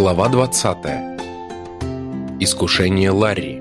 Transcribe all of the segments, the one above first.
Глава 20. Искушение Ларри.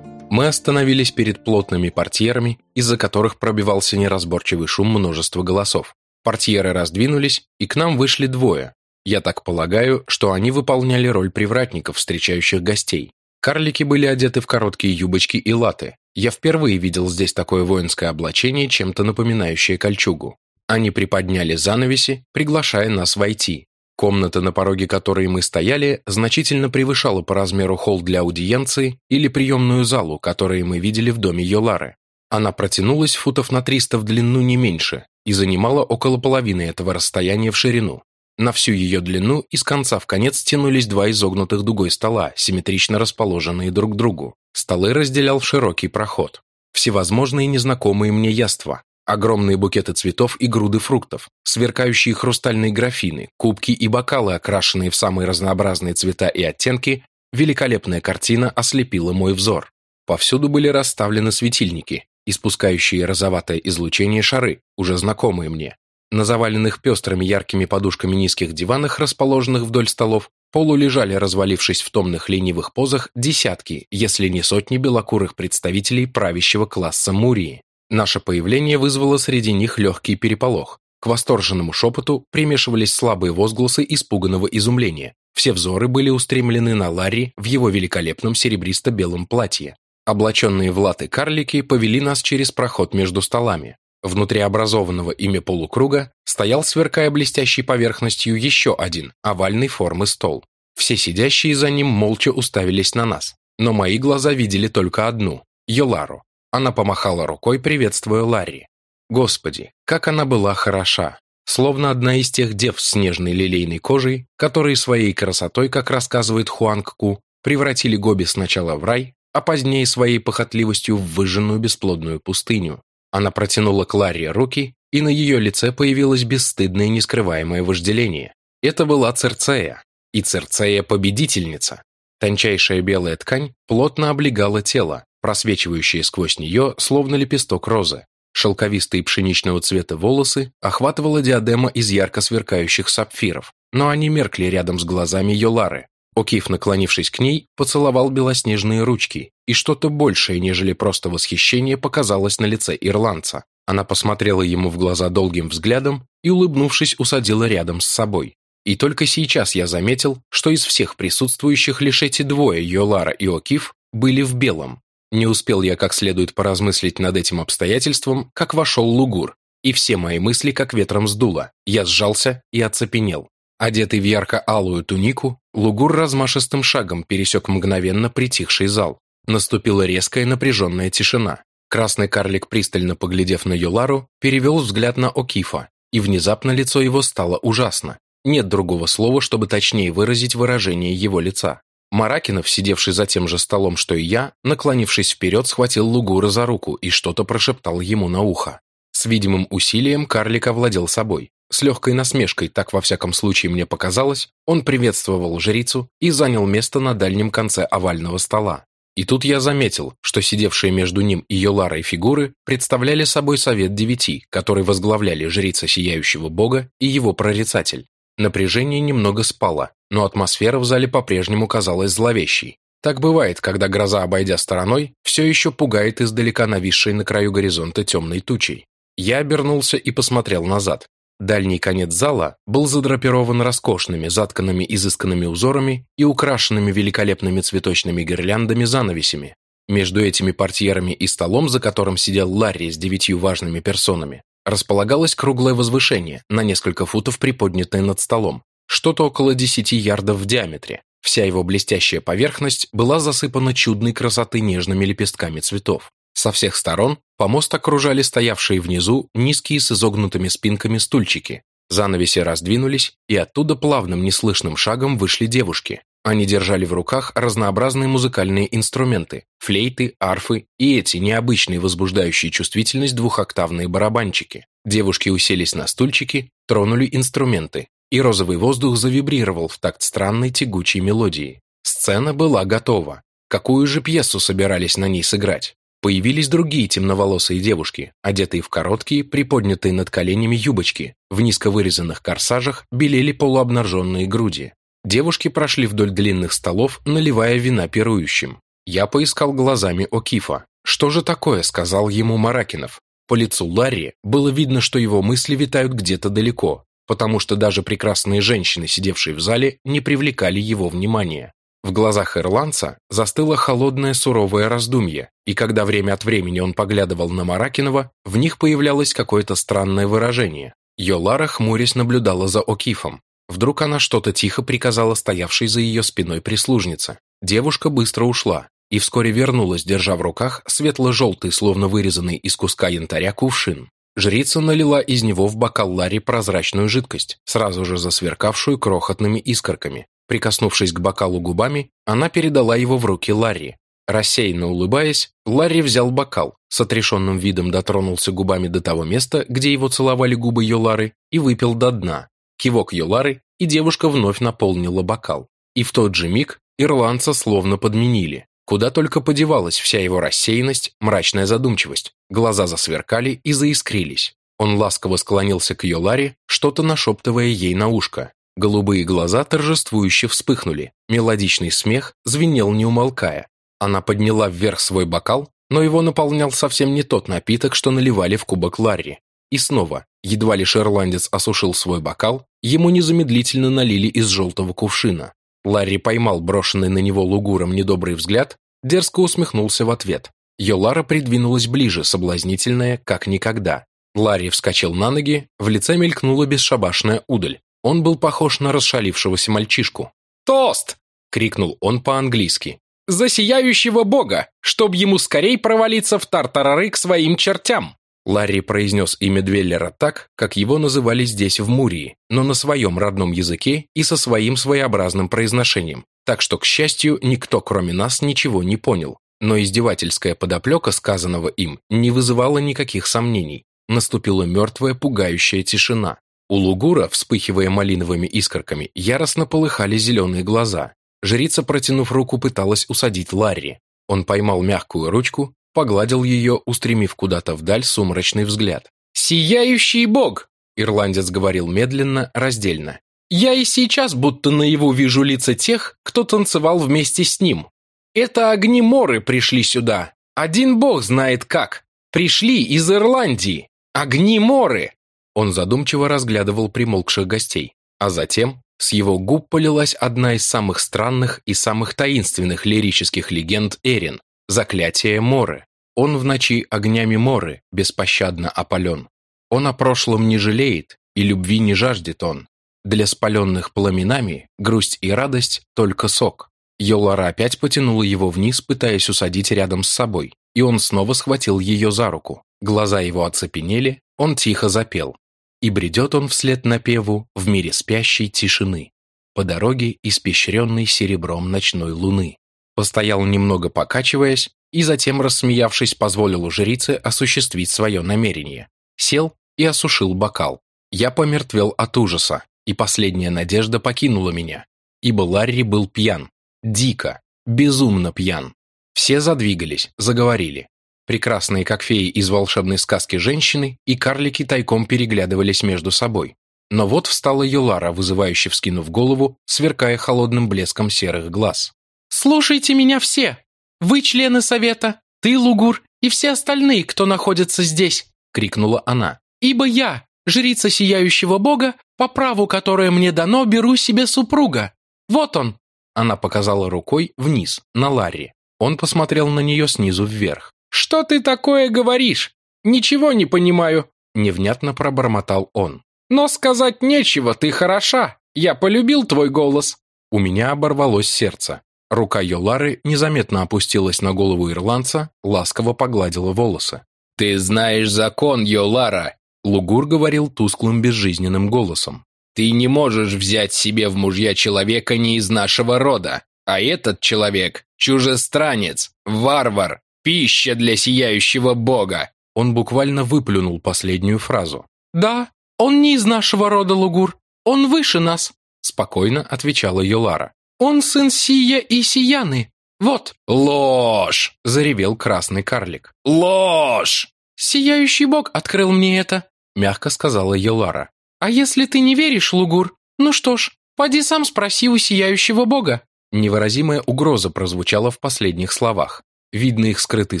Мы остановились перед плотными портьерами, из-за которых пробивался неразборчивый шум множества голосов. Портьеры раздвинулись, и к нам вышли двое. Я так полагаю, что они выполняли роль привратников, встречающих гостей. Карлики были одеты в короткие юбочки и латы. Я впервые видел здесь такое воинское облачение, чем-то напоминающее кольчугу. Они приподняли занавеси, приглашая нас войти. Комната, на пороге которой мы стояли, значительно превышала по размеру холл для аудиенции или приемную залу, которые мы видели в доме Йолары. Она протянулась футов на 300 в длину не меньше и занимала около половины этого расстояния в ширину. На всю ее длину из конца в конец тянулись два изогнутых дугой стола, симметрично расположенные друг к другу. Столы разделял широкий проход. Всевозможные незнакомые мне яства, Огромные букеты цветов и груды фруктов, сверкающие хрустальные графины, кубки и бокалы, окрашенные в самые разнообразные цвета и оттенки, великолепная картина ослепила мой взор. Повсюду были расставлены светильники, испускающие розоватое излучение шары, уже знакомые мне. На заваленных пестрыми яркими подушками низких диванах, расположенных вдоль столов, полу лежали, развалившись в томных ленивых позах, десятки, если не сотни белокурых представителей правящего класса Мурии. Наше появление вызвало среди них легкий переполох. К восторженному шепоту примешивались слабые возгласы испуганного изумления. Все взоры были устремлены на Ларри в его великолепном серебристо-белом платье. Облаченные в латы карлики повели нас через проход между столами. Внутри образованного ими полукруга стоял, сверкая блестящей поверхностью, еще один, овальной формы стол. Все сидящие за ним молча уставились на нас. Но мои глаза видели только одну – Йолару. Она помахала рукой, приветствуя Ларри. Господи, как она была хороша! Словно одна из тех дев с нежной лилейной кожей, которые своей красотой, как рассказывает Хуанг Ку, превратили Гоби сначала в рай, а позднее своей похотливостью в выжженную бесплодную пустыню. Она протянула к Ларри руки, и на ее лице появилось бесстыдное нескрываемое вожделение. Это была Церцея, и Церцея – победительница. Тончайшая белая ткань плотно облегала тело, просвечивающие сквозь нее, словно лепесток розы. Шелковистые пшеничного цвета волосы охватывала диадема из ярко сверкающих сапфиров, но они меркли рядом с глазами Йолары. Окиф, наклонившись к ней, поцеловал белоснежные ручки, и что-то большее, нежели просто восхищение, показалось на лице ирландца. Она посмотрела ему в глаза долгим взглядом и, улыбнувшись, усадила рядом с собой. И только сейчас я заметил, что из всех присутствующих лишь эти двое, Йолара и Окиф, были в белом, не успел я как следует поразмыслить над этим обстоятельством, как вошел Лугур, и все мои мысли как ветром сдуло. Я сжался и оцепенел. Одетый в ярко-алую тунику, Лугур размашистым шагом пересек мгновенно притихший зал. Наступила резкая напряженная тишина. Красный карлик, пристально поглядев на Юлару, перевел взгляд на Окифа, и внезапно лицо его стало ужасно. Нет другого слова, чтобы точнее выразить выражение его лица. Маракинов, сидевший за тем же столом, что и я, наклонившись вперед, схватил Лугура за руку и что-то прошептал ему на ухо. С видимым усилием карлик овладел собой. С легкой насмешкой, так во всяком случае мне показалось, он приветствовал жрицу и занял место на дальнем конце овального стола. И тут я заметил, что сидевшие между ним и Йоларой фигуры представляли собой совет девяти, который возглавляли жрица Сияющего Бога и его прорицатель. Напряжение немного спало, но атмосфера в зале по-прежнему казалась зловещей. Так бывает, когда гроза, обойдя стороной, все еще пугает издалека нависшей на краю горизонта темной тучей. Я обернулся и посмотрел назад. Дальний конец зала был задрапирован роскошными, затканными изысканными узорами и украшенными великолепными цветочными гирляндами занавесями. Между этими портьерами и столом, за которым сидел Ларри с девятью важными персонами, располагалось круглое возвышение, на несколько футов приподнятое над столом, что-то около десяти ярдов в диаметре. Вся его блестящая поверхность была засыпана чудной красоты нежными лепестками цветов. Со всех сторон помост окружали стоявшие внизу низкие с изогнутыми спинками стульчики. Занавеси раздвинулись, и оттуда плавным неслышным шагом вышли девушки. Они держали в руках разнообразные музыкальные инструменты, флейты, арфы и эти необычные возбуждающие чувствительность двухоктавные барабанчики. Девушки уселись на стульчики, тронули инструменты, и розовый воздух завибрировал в такт странной тягучей мелодии. Сцена была готова. Какую же пьесу собирались на ней сыграть? Появились другие темноволосые девушки, одетые в короткие, приподнятые над коленями юбочки. В низко вырезанных корсажах белели полуобнаженные груди. Девушки прошли вдоль длинных столов, наливая вина пирующим. Я поискал глазами Окифа. «Что же такое?» – сказал ему Маракинов. По лицу Ларри было видно, что его мысли витают где-то далеко, потому что даже прекрасные женщины, сидевшие в зале, не привлекали его внимания. В глазах ирландца застыло холодное суровое раздумье, и когда время от времени он поглядывал на Маракинова, в них появлялось какое-то странное выражение. Йолара, хмурясь, наблюдала за Окифом. Вдруг она что-то тихо приказала стоявшей за ее спиной прислужнице. Девушка быстро ушла и вскоре вернулась, держа в руках светло-желтый, словно вырезанный из куска янтаря, кувшин. Жрица налила из него в бокал Ларри прозрачную жидкость, сразу же засверкавшую крохотными искорками, Прикоснувшись к бокалу губами, она передала его в руки Ларри. Рассеянно улыбаясь, Ларри взял бокал, с отрешенным видом дотронулся губами до того места, где его целовали губы Йолары, и выпил до дна. Кивок Йолары, и девушка вновь наполнила бокал. И в тот же миг ирландца словно подменили. Куда только подевалась вся его рассеянность, мрачная задумчивость. Глаза засверкали и заискрились. Он ласково склонился к Йоларе, что-то нашептывая ей на ушко. Голубые глаза торжествующе вспыхнули, мелодичный смех звенел не умолкая. Она подняла вверх свой бокал, но его наполнял совсем не тот напиток, что наливали в кубок Ларри. И снова, едва лишь ирландец осушил свой бокал, ему незамедлительно налили из желтого кувшина. Ларри поймал брошенный на него лугуром недобрый взгляд, дерзко усмехнулся в ответ. Йолара придвинулась ближе, соблазнительная, как никогда. Ларри вскочил на ноги, в лице мелькнула бесшабашная удаль. Он был похож на расшалившегося мальчишку. «Тост!» — крикнул он по-английски. «За сияющего бога, чтоб ему скорей провалиться в тартарары к своим чертям!» Ларри произнес имя Двеллера так, как его называли здесь в Мурии, но на своем родном языке и со своим своеобразным произношением, так что, к счастью, никто, кроме нас, ничего не понял. Но издевательская подоплека сказанного им не вызывала никаких сомнений. Наступила мертвая, пугающая тишина. У Лугура, вспыхивая малиновыми искорками, яростно полыхали зеленые глаза. Жрица, протянув руку, пыталась усадить Ларри. Он поймал мягкую ручку, погладил ее, устремив куда-то вдаль сумрачный взгляд. «Сияющий бог!» — ирландец говорил медленно, раздельно. «Я и сейчас будто наяву вижу лица тех, кто танцевал вместе с ним. Это огни Моры пришли сюда. Один бог знает как. Пришли из Ирландии. Огни Моры!» Он задумчиво разглядывал примолкших гостей, а затем с его губ полилась одна из самых странных и самых таинственных лирических легенд Эрин – «Заклятие Моры». Он в ночи огнями Моры беспощадно опален. Он о прошлом не жалеет, и любви не жаждет он. Для спаленных пламенами грусть и радость – только сок. Йолара опять потянула его вниз, пытаясь усадить рядом с собой, и он снова схватил ее за руку. Глаза его оцепенели, он тихо запел. И бредет он вслед напеву в мире спящей тишины, по дороге, испещренной серебром ночной луны. Постоял немного покачиваясь, и затем, рассмеявшись, позволил жрице осуществить свое намерение. Сел и осушил бокал. Я помертвел от ужаса, и последняя надежда покинула меня, ибо Ларри был пьян, дико, безумно пьян. Все задвигались, заговорили. Прекрасные, как феи из волшебной сказки женщины, и карлики тайком переглядывались между собой. Но вот встала Юлара, вызывающе вскинув голову, сверкая холодным блеском серых глаз. «Слушайте меня все! Вы члены совета, ты, Лугур, и все остальные, кто находится здесь!» — крикнула она. «Ибо я, жрица сияющего бога, по праву, которое мне дано, беру себе супруга. Вот он!» Она показала рукой вниз, на Ларри. Он посмотрел на нее снизу вверх. «Что ты такое говоришь? Ничего не понимаю», — невнятно пробормотал он. «Но сказать нечего, ты хороша. Я полюбил твой голос». У меня оборвалось сердце. Рука Йолары незаметно опустилась на голову ирландца, ласково погладила волосы. «Ты знаешь закон, Йолара!» Лугур говорил тусклым безжизненным голосом. «Ты не можешь взять себе в мужья человека не из нашего рода, а этот человек – чужестранец, варвар, Пища для сияющего бога!» Он буквально выплюнул последнюю фразу. «Да, он не из нашего рода, Лугур. Он выше нас», спокойно отвечала Йолара. «Он сын Сия и Сияны. Вот!» «Ложь!» – заревел красный карлик. «Ложь!» «Сияющий бог открыл мне это», – мягко сказала Йолара. «А если ты не веришь, Лугур, ну что ж, поди сам спроси у сияющего бога». Невыразимая угроза прозвучала в последних словах. Видно, их скрытый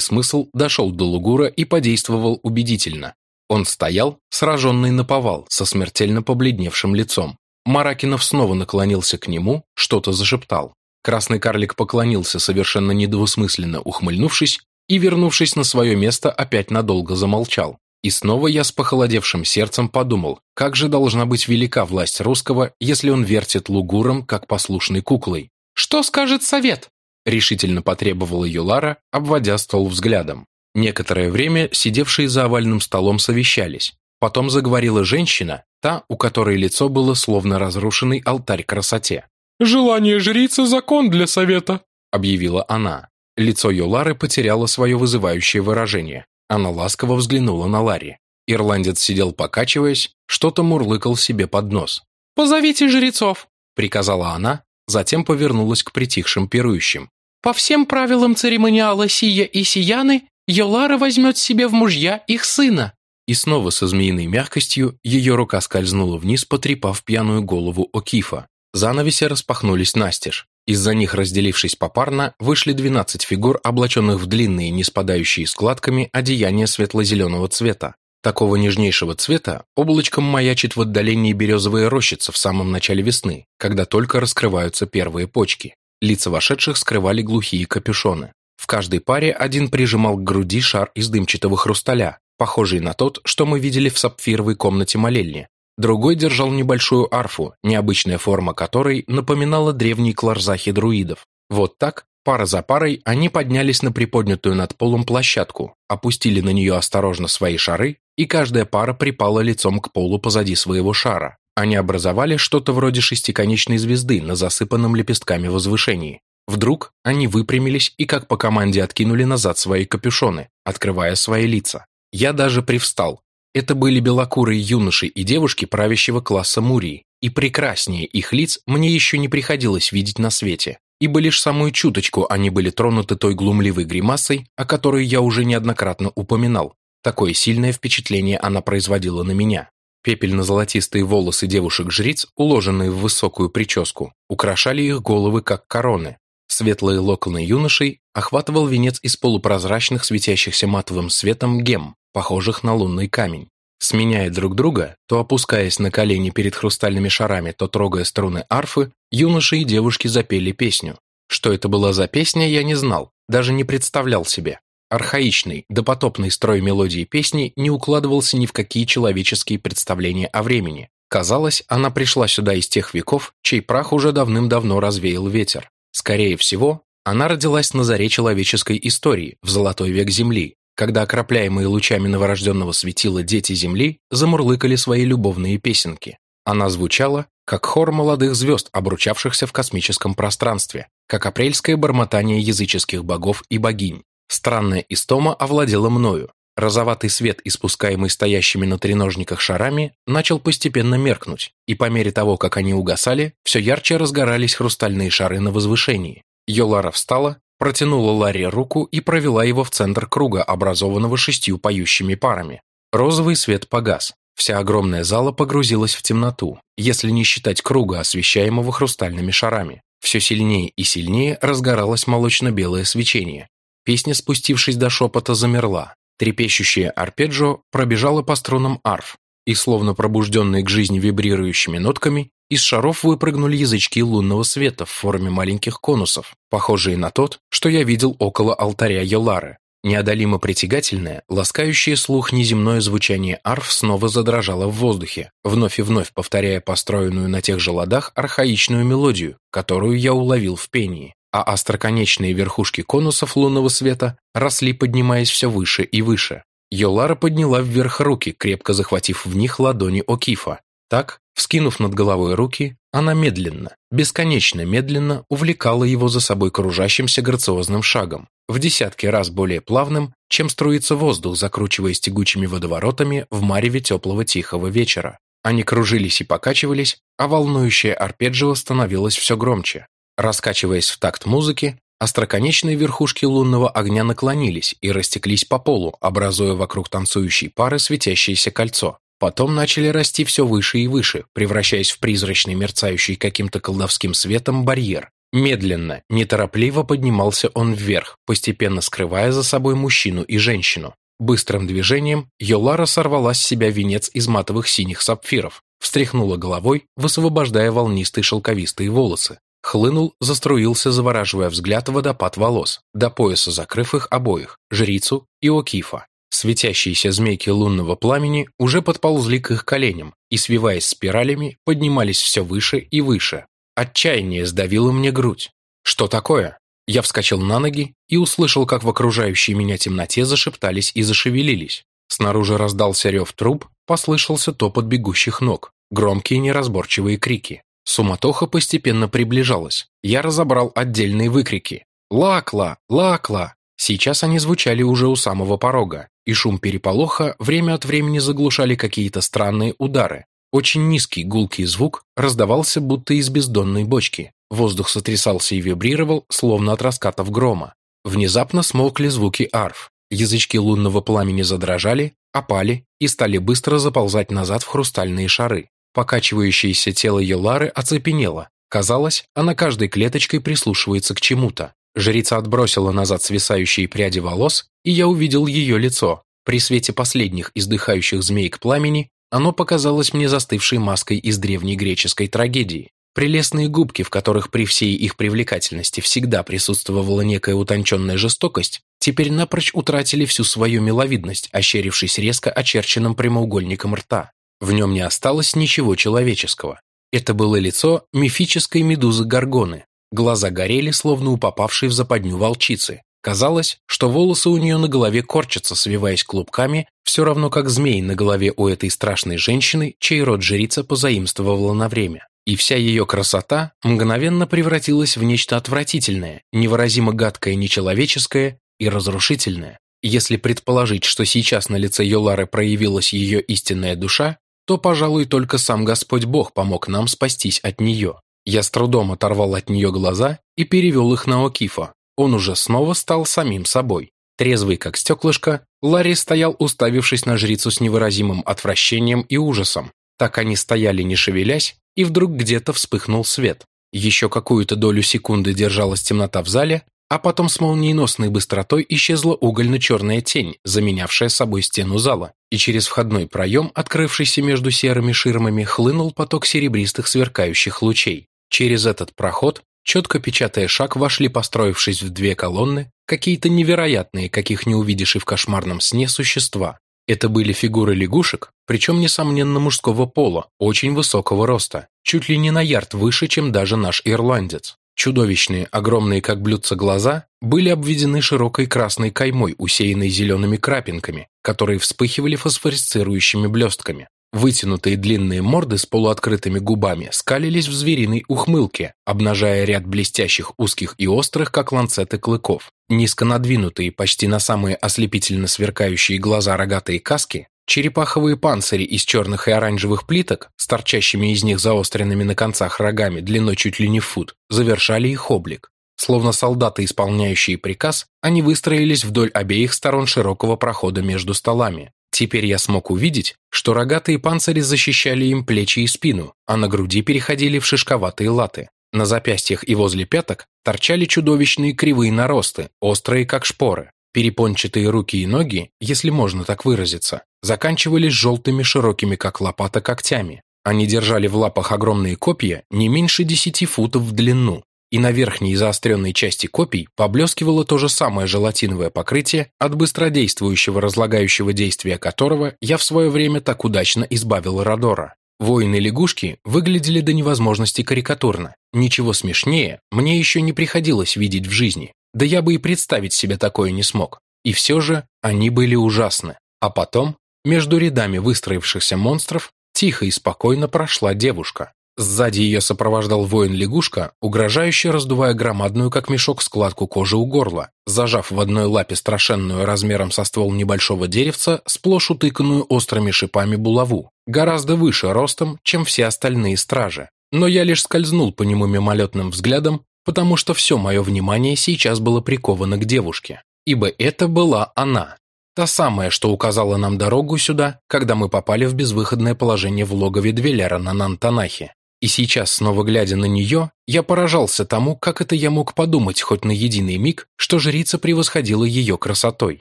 смысл дошел до Лугура и подействовал убедительно. Он стоял, сраженный на повал, со смертельно побледневшим лицом. Маракинов снова наклонился к нему, что-то зашептал. Красный карлик поклонился, совершенно недвусмысленно ухмыльнувшись, и, вернувшись на свое место, опять надолго замолчал. И снова я с похолодевшим сердцем подумал, как же должна быть велика власть русского, если он вертит лугуром, как послушной куклой. «Что скажет совет?» – решительно потребовала Юлара, обводя стол взглядом. Некоторое время сидевшие за овальным столом совещались. Потом заговорила женщина, та, у которой лицо было словно разрушенный алтарь красоте. «Желание жрицы – закон для совета», – объявила она. Лицо Юлары потеряло свое вызывающее выражение. Она ласково взглянула на Ларри. Ирландец сидел покачиваясь, что-то мурлыкал себе под нос. «Позовите жрецов», – приказала она, затем повернулась к притихшим пирующим. «По всем правилам церемониала Сия и Сияны, Йолара возьмет себе в мужья их сына». И снова со змеиной мягкостью ее рука скользнула вниз, потрепав пьяную голову Окифа. Занавеси распахнулись настежь. Из-за них, разделившись попарно, вышли 12 фигур, облаченных в длинные, не спадающие складками, одеяния светло-зеленого цвета. Такого нежнейшего цвета облачком маячит в отдалении березовая рощица в самом начале весны, когда только раскрываются первые почки. Лица вошедших скрывали глухие капюшоны. В каждой паре один прижимал к груди шар из дымчатого хрусталя, похожий на тот, что мы видели в сапфировой комнате молельни. Другой держал небольшую арфу, необычная форма которой напоминала древние кларзахи друидов. Вот так, пара за парой, они поднялись на приподнятую над полом площадку, опустили на нее осторожно свои шары, и каждая пара припала лицом к полу позади своего шара. Они образовали что-то вроде шестиконечной звезды на засыпанном лепестками возвышении. Вдруг они выпрямились и как по команде откинули назад свои капюшоны, открывая свои лица. Я даже привстал, это были белокурые юноши и девушки правящего класса Мурии, и прекраснее их лиц мне еще не приходилось видеть на свете, ибо лишь самую чуточку они были тронуты той глумливой гримасой, о которой я уже неоднократно упоминал. Такое сильное впечатление она производила на меня. Пепельно-золотистые волосы девушек-жриц, уложенные в высокую прическу, украшали их головы как короны. Светлые локоны юношей охватывал венец из полупрозрачных, светящихся матовым светом гем, похожих на лунный камень. Сменяя друг друга, то опускаясь на колени перед хрустальными шарами, то трогая струны арфы, юноши и девушки запели песню. Что это была за песня, я не знал, даже не представлял себе. Архаичный, допотопный строй мелодии песни не укладывался ни в какие человеческие представления о времени. Казалось, она пришла сюда из тех веков, чей прах уже давным-давно развеял ветер. Скорее всего, она родилась на заре человеческой истории, в золотой век Земли, когда окропляемые лучами новорожденного светила дети Земли замурлыкали свои любовные песенки. Она звучала, как хор молодых звезд, обручавшихся в космическом пространстве, как апрельское бормотание языческих богов и богинь. Странная истома овладела мною. Розоватый свет, испускаемый стоящими на треножниках шарами, начал постепенно меркнуть, и по мере того, как они угасали, все ярче разгорались хрустальные шары на возвышении. Йолара встала, протянула Ларри руку и провела его в центр круга, образованного шестью поющими парами. Розовый свет погас. Вся огромная зала погрузилась в темноту, если не считать круга, освещаемого хрустальными шарами. Все сильнее и сильнее разгоралось молочно-белое свечение. Песня, спустившись до шепота, замерла. Трепещущее арпеджио пробежало по струнам арф, и, словно пробужденные к жизни вибрирующими нотками, из шаров выпрыгнули язычки лунного света в форме маленьких конусов, похожие на тот, что я видел около алтаря Йолары. Неодолимо притягательное, ласкающее слух неземное звучание арф снова задрожало в воздухе, вновь и вновь повторяя построенную на тех же ладах архаичную мелодию, которую я уловил в пении, а остроконечные верхушки конусов лунного света росли, поднимаясь все выше и выше. Йолара подняла вверх руки, крепко захватив в них ладони Окифа, так, вскинув над головой руки, она медленно, бесконечно медленно увлекала его за собой кружащимся грациозным шагом, в десятки раз более плавным, чем струится воздух, закручиваясь тягучими водоворотами в мареве теплого тихого вечера. Они кружились и покачивались, а волнующее арпеджио становилось все громче. Раскачиваясь в такт музыки, Остроконечные верхушки лунного огня наклонились и растеклись по полу, образуя вокруг танцующей пары светящееся кольцо. Потом начали расти все выше и выше, превращаясь в призрачный мерцающий каким-то колдовским светом барьер. Медленно, неторопливо поднимался он вверх, постепенно скрывая за собой мужчину и женщину. Быстрым движением Йолара сорвала с себя венец из матовых синих сапфиров, встряхнула головой, высвобождая волнистые шелковистые волосы. Хлынул, заструился, завораживая взгляд водопад волос, до пояса закрыв их обоих, жрицу и Окифа. Светящиеся змейки лунного пламени уже подползли к их коленям и, свиваясь спиралями, поднимались все выше и выше. Отчаяние сдавило мне грудь. Что такое? Я вскочил на ноги и услышал, как в окружающей меня темноте зашептались и зашевелились. Снаружи раздался рев труб, послышался топот бегущих ног, громкие неразборчивые крики. Суматоха постепенно приближалась. Я разобрал отдельные выкрики. «Лакла! Лакла!» Сейчас они звучали уже у самого порога, и шум переполоха время от времени заглушали какие-то странные удары. Очень низкий гулкий звук раздавался будто из бездонной бочки. Воздух сотрясался и вибрировал, словно от раскатов грома. Внезапно смолкли звуки арф. Язычки лунного пламени задрожали, опали и стали быстро заползать назад в хрустальные шары. Покачивающееся тело Елары оцепенело. Казалось, она каждой клеточкой прислушивается к чему-то. Жрица отбросила назад свисающие пряди волос, и я увидел ее лицо. При свете последних издыхающих змеек пламени оно показалось мне застывшей маской из древней греческой трагедии. Прелестные губки, в которых при всей их привлекательности всегда присутствовала некая утонченная жестокость, теперь напрочь утратили всю свою миловидность, ощерившись резко очерченным прямоугольником рта. В нем не осталось ничего человеческого. Это было лицо мифической медузы Горгоны. Глаза горели, словно у попавшей в западню волчицы. Казалось, что волосы у нее на голове корчатся, свиваясь клубками, все равно как змей на голове у этой страшной женщины, чей род жрица позаимствовала на время и вся ее красота мгновенно превратилась в нечто отвратительное, невыразимо гадкое, нечеловеческое и разрушительное. Если предположить, что сейчас на лице Йолары проявилась ее истинная душа, то, пожалуй, только сам Господь Бог помог нам спастись от нее. Я с трудом оторвал от нее глаза и перевел их на Окифа. Он уже снова стал самим собой. Трезвый, как стеклышко, Ларри стоял, уставившись на жрицу с невыразимым отвращением и ужасом. Так они стояли, не шевелясь, и вдруг где-то вспыхнул свет. Еще какую-то долю секунды держалась темнота в зале, а потом с молниеносной быстротой исчезла угольно-черная тень, заменявшая собой стену зала, и через входной проем, открывшийся между серыми ширмами, хлынул поток серебристых сверкающих лучей. Через этот проход, четко печатая шаг, вошли, построившись в две колонны, какие-то невероятные, каких не увидишь и в кошмарном сне, существа. Это были фигуры лягушек, причем, несомненно, мужского пола, очень высокого роста, чуть ли не на ярд выше, чем даже наш ирландец. Чудовищные, огромные как блюдца глаза были обведены широкой красной каймой, усеянной зелеными крапинками, которые вспыхивали фосфорисцирующими блестками. Вытянутые длинные морды с полуоткрытыми губами скалились в звериной ухмылке, обнажая ряд блестящих узких и острых, как ланцеты клыков. Низко надвинутые, почти на самые ослепительно сверкающие глаза рогатые каски, черепаховые панцири из черных и оранжевых плиток с торчащими из них заостренными на концах рогами длиной чуть ли не фут, завершали их облик. Словно солдаты, исполняющие приказ, они выстроились вдоль обеих сторон широкого прохода между столами, Теперь я смог увидеть, что рогатые панцири защищали им плечи и спину, а на груди переходили в шишковатые латы. На запястьях и возле пяток торчали чудовищные кривые наросты, острые как шпоры. Перепончатые руки и ноги, если можно так выразиться, заканчивались желтыми широкими как лопата когтями. Они держали в лапах огромные копья не меньше десяти футов в длину, и на верхней заостренной части копий поблескивало то же самое желатиновое покрытие, от быстродействующего разлагающего действия которого я в свое время так удачно избавил Родора. Воины-лягушки выглядели до невозможности карикатурно. Ничего смешнее мне еще не приходилось видеть в жизни. Да я бы и представить себе такое не смог. И все же они были ужасны. А потом, между рядами выстроившихся монстров, тихо и спокойно прошла девушка. Сзади ее сопровождал воин-лягушка, угрожающе раздувая громадную, как мешок, складку кожи у горла, зажав в одной лапе страшенную размером со ствол небольшого деревца, сплошь утыканную острыми шипами булаву, гораздо выше ростом, чем все остальные стражи. Но я лишь скользнул по нему мимолетным взглядом потому что все мое внимание сейчас было приковано к девушке, ибо это была она. Та самая, что указала нам дорогу сюда, когда мы попали в безвыходное положение в логове Двелера на Нантанахе. И сейчас, снова глядя на нее, я поражался тому, как это я мог подумать хоть на единый миг, что жрица превосходила ее красотой.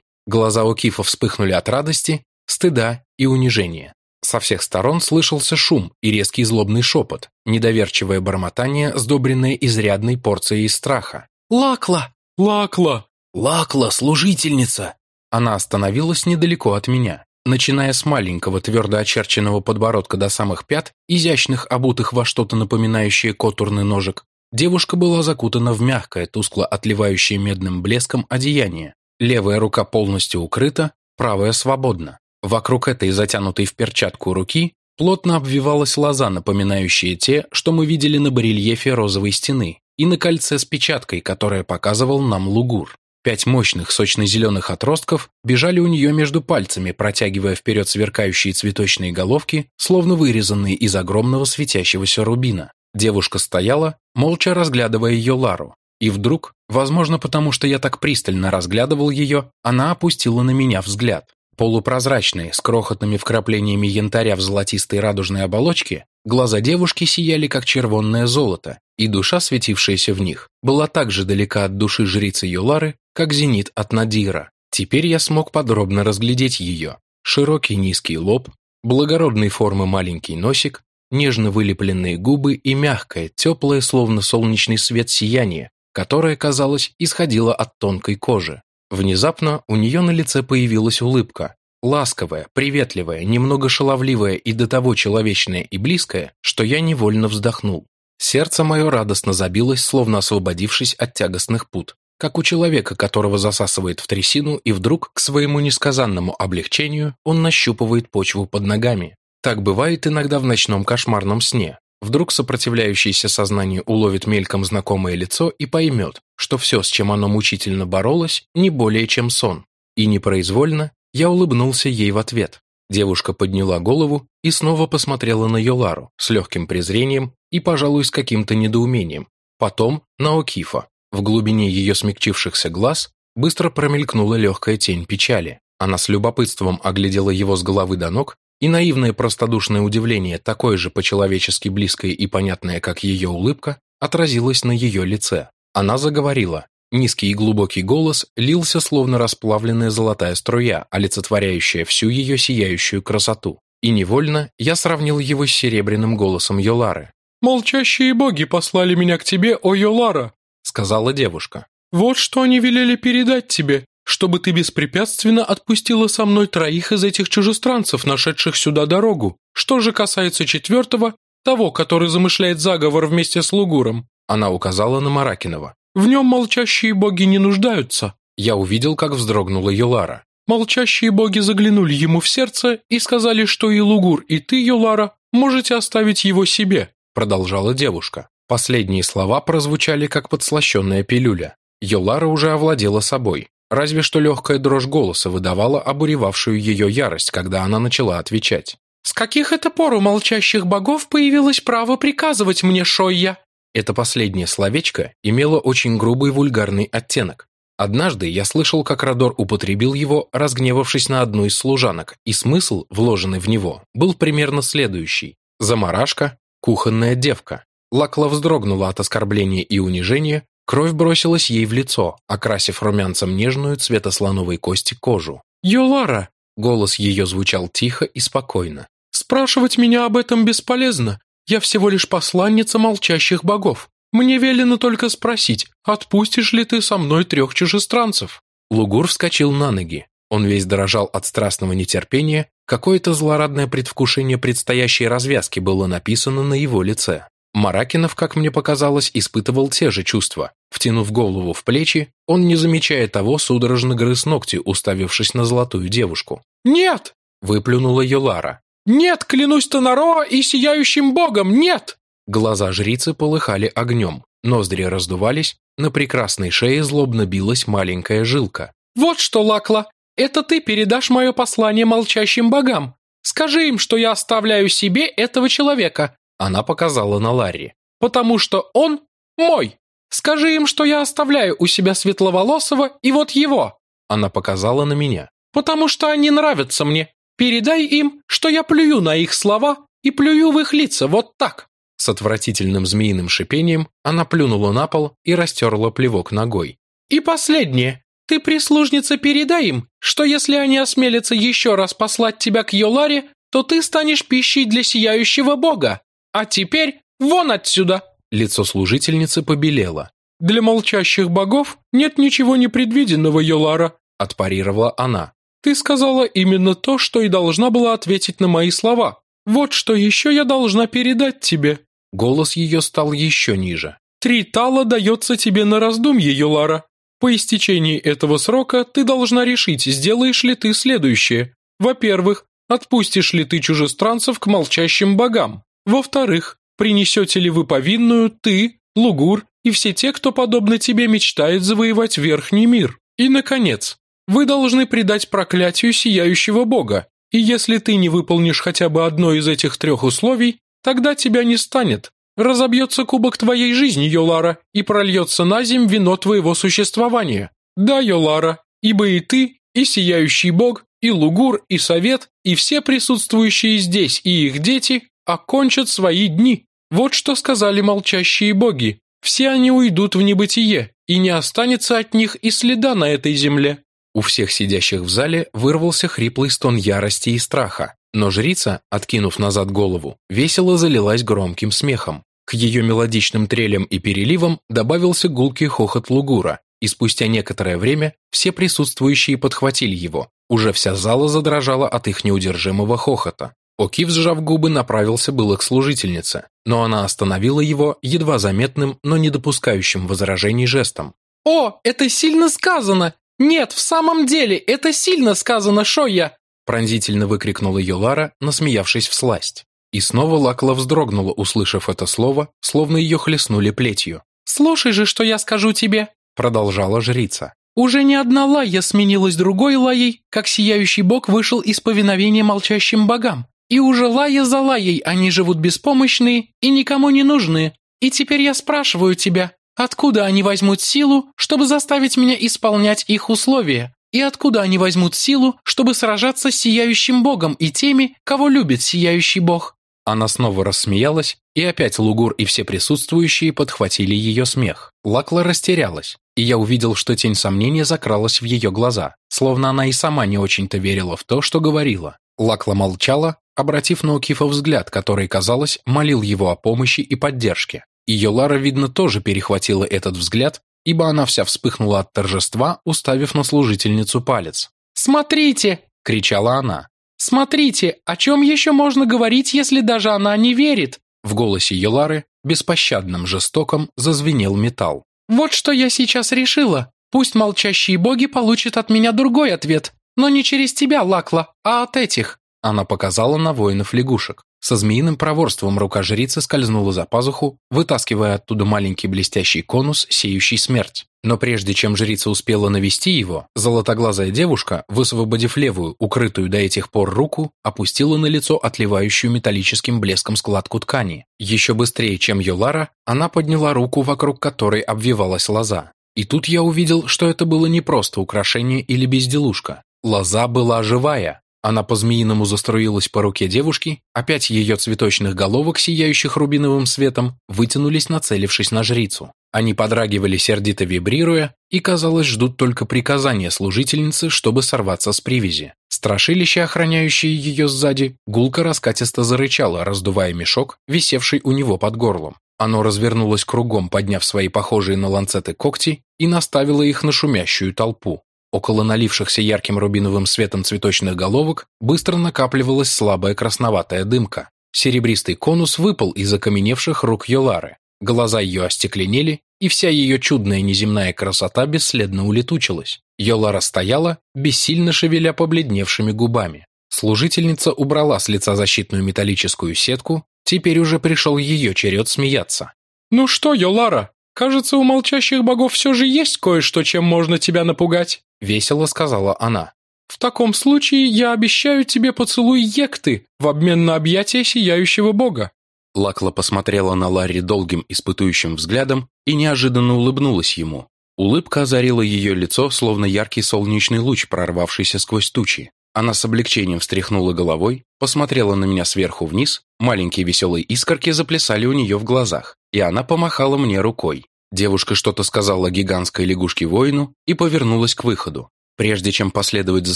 Глаза у Кифа вспыхнули от радости, стыда и унижения. Со всех сторон слышался шум и резкий злобный шепот, недоверчивое бормотание, сдобренное изрядной порцией страха. «Лакла! Лакла! Лакла, служительница!» Она остановилась недалеко от меня. Начиная с маленького твердо очерченного подбородка до самых пят, изящных, обутых во что-то напоминающее котурный ножик, девушка была закутана в мягкое, тускло отливающее медным блеском одеяние. Левая рука полностью укрыта, правая свободна. Вокруг этой затянутой в перчатку руки плотно обвивалась лоза, напоминающая те, что мы видели на барельефе розовой стены, и на кольце с печаткой, которое показывал нам Лугур. Пять мощных сочно-зеленых отростков бежали у нее между пальцами, протягивая вперед сверкающие цветочные головки, словно вырезанные из огромного светящегося рубина. Девушка стояла, молча разглядывая ее Лару. И вдруг, возможно потому, что я так пристально разглядывал ее, она опустила на меня взгляд. Полупрозрачные, с крохотными вкраплениями янтаря в золотистой радужной оболочке, глаза девушки сияли, как червонное золото, и душа, светившаяся в них, была так же далека от души жрицы Юлары, как зенит от Надира. Теперь я смог подробно разглядеть ее. Широкий низкий лоб, благородной формы маленький носик, нежно вылепленные губы и мягкое, теплое, словно солнечный свет сияние, которое, казалось, исходило от тонкой кожи. Внезапно у нее на лице появилась улыбка, ласковая, приветливая, немного шаловливая и до того человечная и близкая, что я невольно вздохнул. Сердце мое радостно забилось, словно освободившись от тягостных пут как у человека, которого засасывает в трясину, и вдруг, к своему несказанному облегчению, он нащупывает почву под ногами. Так бывает иногда в ночном кошмарном сне. Вдруг сопротивляющееся сознание уловит мельком знакомое лицо и поймет, что все, с чем оно мучительно боролось, не более чем сон. И непроизвольно я улыбнулся ей в ответ. Девушка подняла голову и снова посмотрела на Йолару с легким презрением и, пожалуй, с каким-то недоумением. Потом на Окифа. В глубине ее смягчившихся глаз быстро промелькнула легкая тень печали. Она с любопытством оглядела его с головы до ног, и наивное простодушное удивление, такое же по-человечески близкое и понятное, как ее улыбка, отразилось на ее лице. Она заговорила. Низкий и глубокий голос лился, словно расплавленная золотая струя, олицетворяющая всю ее сияющую красоту. И невольно я сравнил его с серебряным голосом Йолары. «Молчащие боги послали меня к тебе, о Йолара! — сказала девушка. «Вот что они велели передать тебе, чтобы ты беспрепятственно отпустила со мной троих из этих чужестранцев, нашедших сюда дорогу. Что же касается четвертого, того, который замышляет заговор вместе с Лугуром», она указала на Маракинова. «В нем молчащие боги не нуждаются». Я увидел, как вздрогнула Юлара. «Молчащие боги заглянули ему в сердце и сказали, что и Лугур, и ты, Юлара, можете оставить его себе», продолжала девушка. Последние слова прозвучали как подслащенная пилюля. Йолара уже овладела собой. Разве что легкая дрожь голоса выдавала обуревавшую ее ярость, когда она начала отвечать. «С каких это пор у молчащих богов появилось право приказывать мне, Шойя?» Это последнее словечко имело очень грубый вульгарный оттенок. Однажды я слышал, как Родор употребил его, разгневавшись на одну из служанок, и смысл, вложенный в него, был примерно следующий. Замарашка, кухонная девка. Лакла вздрогнула от оскорбления и унижения, кровь бросилась ей в лицо, окрасив румянцем нежную цвета слоновой кости кожу. «Йолара!» — голос ее звучал тихо и спокойно. «Спрашивать меня об этом бесполезно. Я всего лишь посланница молчащих богов. Мне велено только спросить, отпустишь ли ты со мной трех чужестранцев?» Лугур вскочил на ноги. Он весь дрожал от страстного нетерпения, какое-то злорадное предвкушение предстоящей развязки было написано на его лице. Маракинов, как мне показалось, испытывал те же чувства. Втянув голову в плечи, он, не замечая того, судорожно грыз ногти, уставившись на золотую девушку. «Нет!» – выплюнула Юлара. «Нет, клянусь Тонароа и сияющим богом, нет!» Глаза жрицы полыхали огнем, ноздри раздувались, на прекрасной шее злобно билась маленькая жилка. «Вот что, Лакла, это ты передашь мое послание молчащим богам. Скажи им, что я оставляю себе этого человека, она показала на Ларри. «Потому что он мой!» Скажи им, что я оставляю у себя светловолосого и вот его!» Она показала на меня. «Потому что они нравятся мне. Передай им, что я плюю на их слова и плюю в их лица вот так!» С отвратительным змеиным шипением она плюнула на пол и растерла плевок ногой. «И последнее. Ты, прислужница, передай им, что если они осмелятся еще раз послать тебя к Йоларе, то ты станешь пищей для сияющего бога. А теперь вон отсюда!» Лицо служительницы побелело. «Для молчащих богов нет ничего непредвиденного, Йолара», – отпарировала она. «Ты сказала именно то, что и должна была ответить на мои слова. Вот что еще я должна передать тебе». Голос ее стал еще ниже. «Три тала дается тебе на раздумье, Йолара. По истечении этого срока ты должна решить, сделаешь ли ты следующее. Во-первых, отпустишь ли ты чужестранцев к молчащим богам. Во-вторых, принесете ли вы повинную ты, Лугур и все те, кто, подобно тебе, мечтает завоевать верхний мир. И, наконец, вы должны предать проклятию сияющего бога, и если ты не выполнишь хотя бы одно из этих трех условий, тогда тебя не станет. Разобьется кубок твоей жизни, Йолара, и прольется на земь вино твоего существования. Да, Йолара, ибо и ты, и сияющий бог, и Лугур, и Совет, и все присутствующие здесь, и их дети окончат свои дни. Вот что сказали молчащие боги. Все они уйдут в небытие, и не останется от них и следа на этой земле. У всех сидящих в зале вырвался хриплый стон ярости и страха, но жрица, откинув назад голову, весело залилась громким смехом. К ее мелодичным трелям и переливам добавился гулкий хохот лугура, и спустя некоторое время все присутствующие подхватили его. Уже вся зала задрожала от их неудержимого хохота. Окив, сжав губы, направился было к служительнице, но она остановила его едва заметным, но не допускающим возражений жестом. «О, это сильно сказано! «Нет, в самом деле, это сильно сказано, Шоя!» Пронзительно выкрикнула Йолара, насмеявшись в сласть. И снова Лакла вздрогнула, услышав это слово, словно ее хлестнули плетью. «Слушай же, что я скажу тебе!» Продолжала жрица. «Уже не одна лая сменилась другой лаей, как сияющий бог вышел из повиновения молчащим богам. И уже лая за лаей они живут беспомощные и никому не нужны. И теперь я спрашиваю тебя, Откуда они возьмут силу, чтобы заставить меня исполнять их условия? И откуда они возьмут силу, чтобы сражаться с сияющим богом и теми, кого любит сияющий бог?» Она снова рассмеялась, и опять Лугур и все присутствующие подхватили ее смех. Лакла растерялась, и я увидел, что тень сомнения закралась в ее глаза, словно она и сама не очень-то верила в то, что говорила. Лакла молчала, обратив на Окифа взгляд, который, казалось, молил его о помощи и поддержке. И Йолара, видно, тоже перехватила этот взгляд, ибо она вся вспыхнула от торжества, уставив на служительницу палец. «Смотрите!» — кричала она. «Смотрите, о чем еще можно говорить, если даже она не верит?» В голосе Йолары, беспощадным жестоком, зазвенел металл. «Вот что я сейчас решила. Пусть молчащие боги получат от меня другой ответ, но не через тебя, Лакла, а от этих». Она показала на воинов лягушек. Со змеиным проворством рука жрицы скользнула за пазуху, вытаскивая оттуда маленький блестящий конус, сеющий смерть. Но прежде чем жрица успела навести его, золотоглазая девушка, высвободив левую, укрытую до этих пор руку, опустила на лицо отливающую металлическим блеском складку ткани. Еще быстрее, чем Йолара, она подняла руку, вокруг которой обвивалась лоза. И тут я увидел, что это было не просто украшение или безделушка. Лоза была живая, она по-змеиному заструилась по руке девушки, опять ее цветочных головок, сияющих рубиновым светом, вытянулись, нацелившись на жрицу. Они подрагивали, сердито вибрируя, и, казалось, ждут только приказания служительницы, чтобы сорваться с привязи. Страшилище, охраняющее ее сзади, гулко раскатисто зарычало, раздувая мешок, висевший у него под горлом. Оно развернулось кругом, подняв свои похожие на ланцеты когти, и наставило их на шумящую толпу. Около налившихся ярким рубиновым светом цветочных головок быстро накапливалась слабая красноватая дымка. Серебристый конус выпал из окаменевших рук Йолары. Глаза ее остекленели, и вся ее чудная неземная красота бесследно улетучилась. Йолара стояла, бессильно шевеля побледневшими губами. Служительница убрала с лица защитную металлическую сетку, теперь уже пришел ее черед смеяться. «Ну что, Йолара, кажется, у молчащих богов все же есть кое-что, чем можно тебя напугать». — весело сказала она. «В таком случае я обещаю тебе поцелуй Екты в обмен на объятие сияющего бога. Лакла посмотрела на Ларри долгим испытующим взглядом и неожиданно улыбнулась ему. Улыбка озарила ее лицо, словно яркий солнечный луч, прорвавшийся сквозь тучи. Она с облегчением встряхнула головой, посмотрела на меня сверху вниз, маленькие веселые искорки заплясали у нее в глазах, и она помахала мне рукой. Девушка что-то сказала гигантской лягушке-воину и повернулась к выходу. Прежде чем последовать за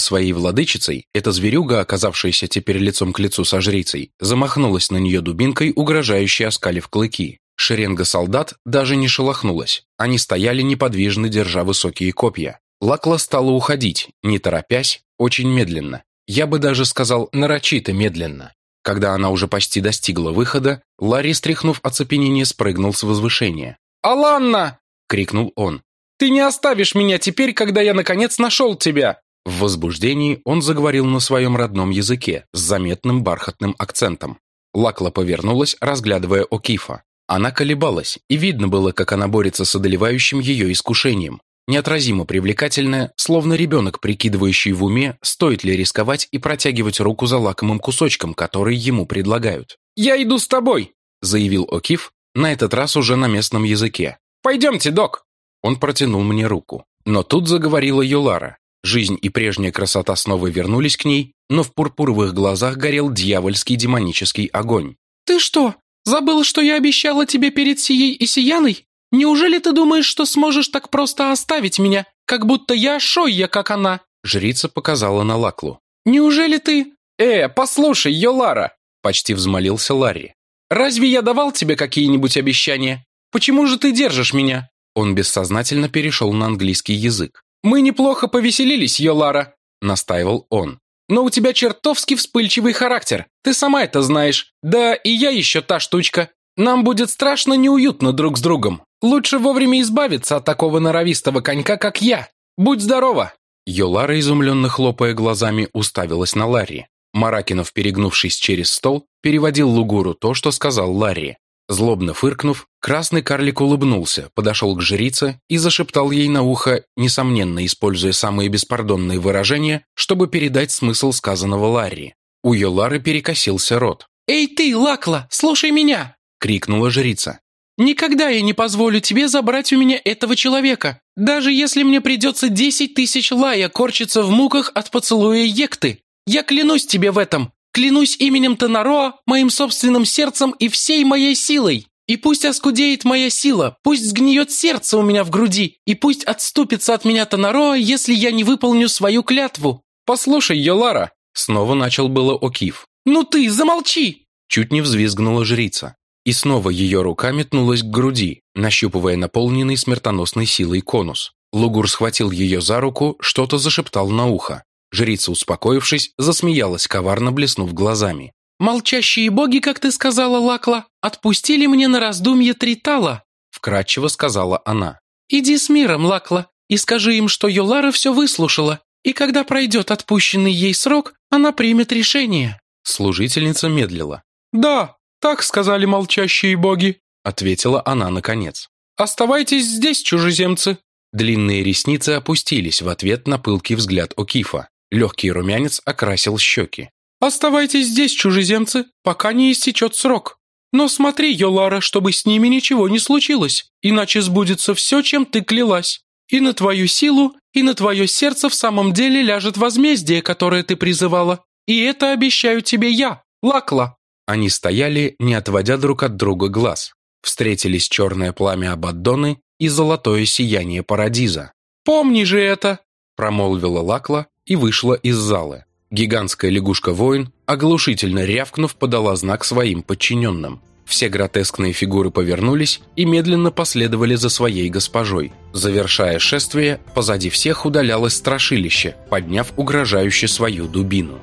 своей владычицей, эта зверюга, оказавшаяся теперь лицом к лицу со жрицей, замахнулась на нее дубинкой, угрожающе оскалив клыки. Шеренга солдат даже не шелохнулась. Они стояли неподвижно, держа высокие копья. Лакла стала уходить, не торопясь, очень медленно. Я бы даже сказал, нарочито медленно. Когда она уже почти достигла выхода, Ларри, стряхнув оцепенение, спрыгнул с возвышения. «Аланна!» — крикнул он. «Ты не оставишь меня теперь, когда я наконец нашел тебя!» В возбуждении он заговорил на своем родном языке с заметным бархатным акцентом. Лакла повернулась, разглядывая Окифа. Она колебалась, и видно было, как она борется с одолевающим ее искушением. Неотразимо привлекательная, словно ребенок, прикидывающий в уме, стоит ли рисковать и протягивать руку за лакомым кусочком, который ему предлагают. «Я иду с тобой», — заявил Окиф, на этот раз уже на местном языке. «Пойдемте, док». Он протянул мне руку. Но тут заговорила Юлара. Жизнь и прежняя красота снова вернулись к ней, но в пурпуровых глазах горел дьявольский демонический огонь. «Ты что, забыл, что я обещала тебе перед Сией и Сияной? Неужели ты думаешь, что сможешь так просто оставить меня, как будто я Шойя, как она?» Жрица показала на Лаклу. «Неужели ты...» «Э, послушай, Йолара!» Почти взмолился Ларри. «Разве я давал тебе какие-нибудь обещания? Почему же ты держишь меня?» Он бессознательно перешел на английский язык. «Мы неплохо повеселились, Йолара», — настаивал он. «Но у тебя чертовски вспыльчивый характер. Ты сама это знаешь. Да и я еще та штучка. Нам будет страшно неуютно друг с другом. Лучше вовремя избавиться от такого норовистого конька, как я. Будь здорова!» Йолара, изумленно хлопая глазами, уставилась на Ларри. Маракинов, перегнувшись через стол, переводил Лугуру то, что сказал Ларри. Злобно фыркнув, красный карлик улыбнулся, подошел к жрице и зашептал ей на ухо, несомненно используя самые беспардонные выражения, чтобы передать смысл сказанного Ларри. У Йолары перекосился рот. «Эй ты, Лакла, слушай меня!» — крикнула жрица. Никогда я не позволю тебе забрать у меня этого человека, даже если мне придется десять тысяч лая корчиться в муках от поцелуя Екты. Я клянусь тебе в этом, клянусь именем Танароа, моим собственным сердцем и всей моей силой. И пусть оскудеет моя сила, пусть сгниет сердце у меня в груди, и пусть отступится от меня Танароа, если я не выполню свою клятву. Послушай, Йолара, снова начал было Окиф. Ну ты, замолчи! Чуть не взвизгнула жрица. И снова ее рука метнулась к груди, нащупывая наполненный смертоносной силой конус. Лугур схватил ее за руку, что-то зашептал на ухо. Жрица, успокоившись, засмеялась, коварно блеснув глазами. «Молчащие боги, как ты сказала, Лакла, отпустили мне на раздумье Тритала», вкратчиво сказала она. «Иди с миром, Лакла, и скажи им, что Юлара все выслушала, и когда пройдет отпущенный ей срок, она примет решение». Служительница медлила. «Да, «Так сказали молчащие боги», — ответила она наконец. «Оставайтесь здесь, чужеземцы». Длинные ресницы опустились в ответ на пылкий взгляд Окифа. Легкий румянец окрасил щеки. «Оставайтесь здесь, чужеземцы, пока не истечет срок. Но смотри, Йолара, чтобы с ними ничего не случилось, иначе сбудется все, чем ты клялась. И на твою силу, и на твое сердце в самом деле ляжет возмездие, которое ты призывала. И это обещаю тебе я, Лакла». Они стояли, не отводя друг от друга глаз. Встретились черное пламя Абаддоны и золотое сияние Парадиза. «Помни же это!» – промолвила Лакла и вышла из зала. Гигантская лягушка-воин, оглушительно рявкнув, подала знак своим подчиненным. Все гротескные фигуры повернулись и медленно последовали за своей госпожой. Завершая шествие, позади всех удалялось страшилище, подняв угрожающе свою дубину.